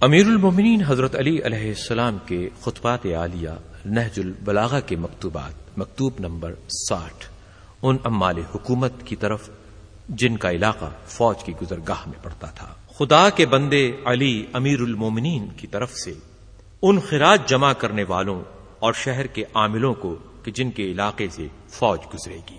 امیر المومنین حضرت علی علیہ السلام کے خطبات عالیہ نہج البلاغہ کے مکتوبات، مکتوب نمبر ساٹھ، ان امال حکومت کی طرف جن کا علاقہ فوج کی گزرگاہ میں پڑتا تھا۔ خدا کے بندے علی امیر المومنین کی طرف سے ان خراج جمع کرنے والوں اور شہر کے عاملوں کو کہ جن کے علاقے سے فوج گزرے گی۔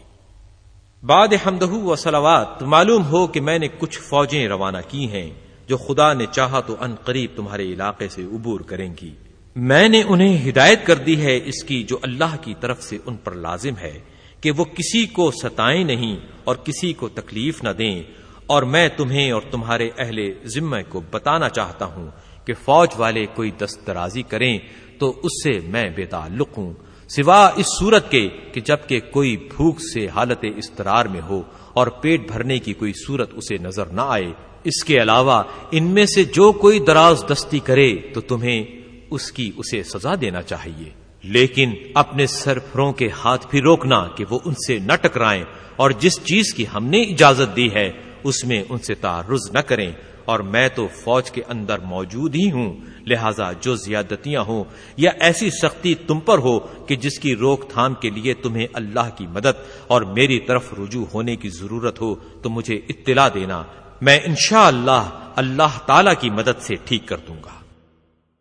بعد حمدہ و سلوات معلوم ہو کہ میں نے کچھ فوجیں روانہ کی ہیں۔ جو خدا نے چاہا تو ان قریب تمہارے علاقے سے عبور کریں گی۔ میں نے انہیں ہدایت کر دی ہے اس کی جو اللہ کی طرف سے ان پر لازم ہے کہ وہ کسی کو ستائیں نہیں اور کسی کو تکلیف نہ دیں۔ اور میں تمہیں اور تمہارے اہل ذمہ کو بتانا چاہتا ہوں کہ فوج والے کوئی دسترازی کریں تو اس سے میں بے تعلق ہوں۔ سوا اس صورت کے کہ جبکہ کوئی بھوک سے حالت استرار میں ہو اور پیٹ بھرنے کی کوئی صورت اسے نظر نہ آئے، اس کے علاوہ ان میں سے جو کوئی دراز دستی کرے تو تمہیں اس کی اسے سزا دینا چاہیے۔ لیکن اپنے سرفروں کے ہاتھ بھی روکنا کہ وہ ان سے نہ ٹکرائیں اور جس چیز کی ہم نے اجازت دی ہے، اس میں ان سے تعرض نہ کریں۔ اور میں تو فوج کے اندر موجود ہی ہوں، لہذا جو زیادتیاں ہوں یا ایسی سختی تم پر ہو کہ جس کی روک تھام کے لیے تمہیں اللہ کی مدد اور میری طرف رجوع ہونے کی ضرورت ہو، تو مجھے اطلاع دینا۔ میں انشاءاللہ اللہ اللہ تعالی کی مدد سے ٹھیک کر دوں گا۔